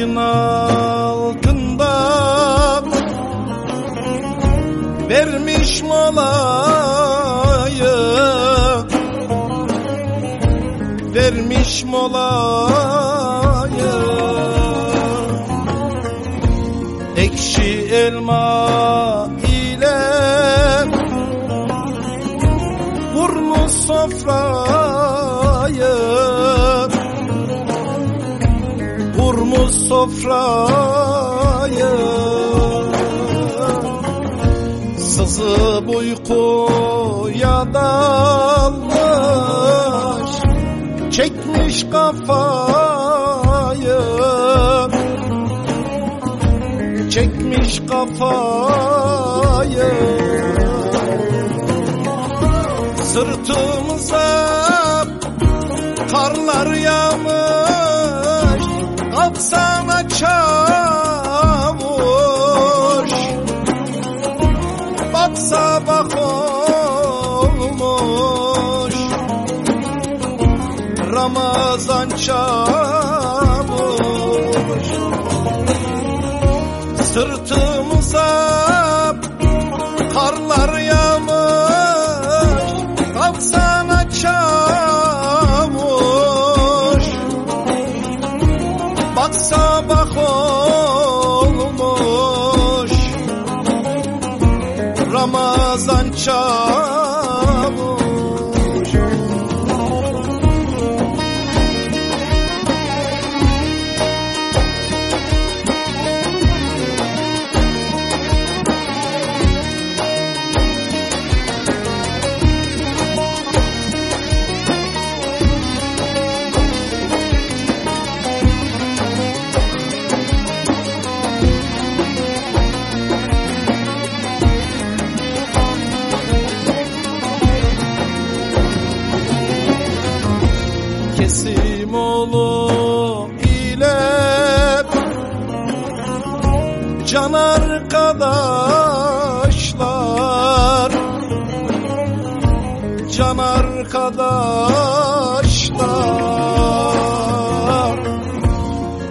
Dolayın altında Vermiş molayı. Vermiş molayı. Ekşi elma ile Vurmuş sofrayı sofrayı Sızıp uykuya dalmış Çekmiş kafayı. Çekmiş kafayı. Sırtımıza karlar yağmış Kalksana çavuş Bak sabah olmuş. Ramazan çavuş Sırtımıza Ramazan çavuş Can arkadaşlar. Can arkadaşlar.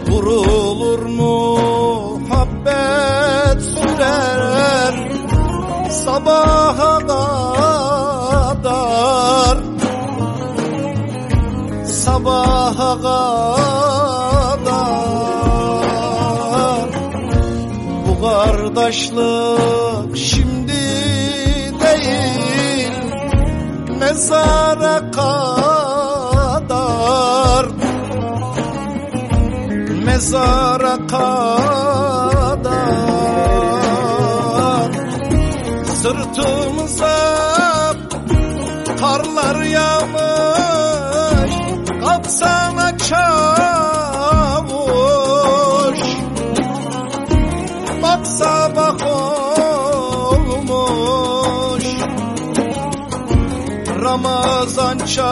Vurulur muhabbet sürer. Sabaha kadar. Sabaha kadar kardeşlik şimdi değil Mezara kadar. Mezara kadar. Sırtımıza Ramazan çavuş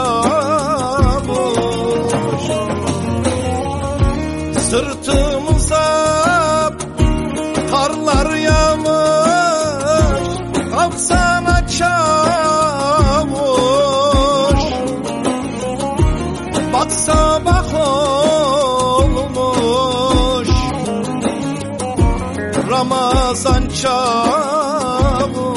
Sırtımıza karlar yağmış. Kalksana çavuş Bak sabah olmuş. Ramazan çavuş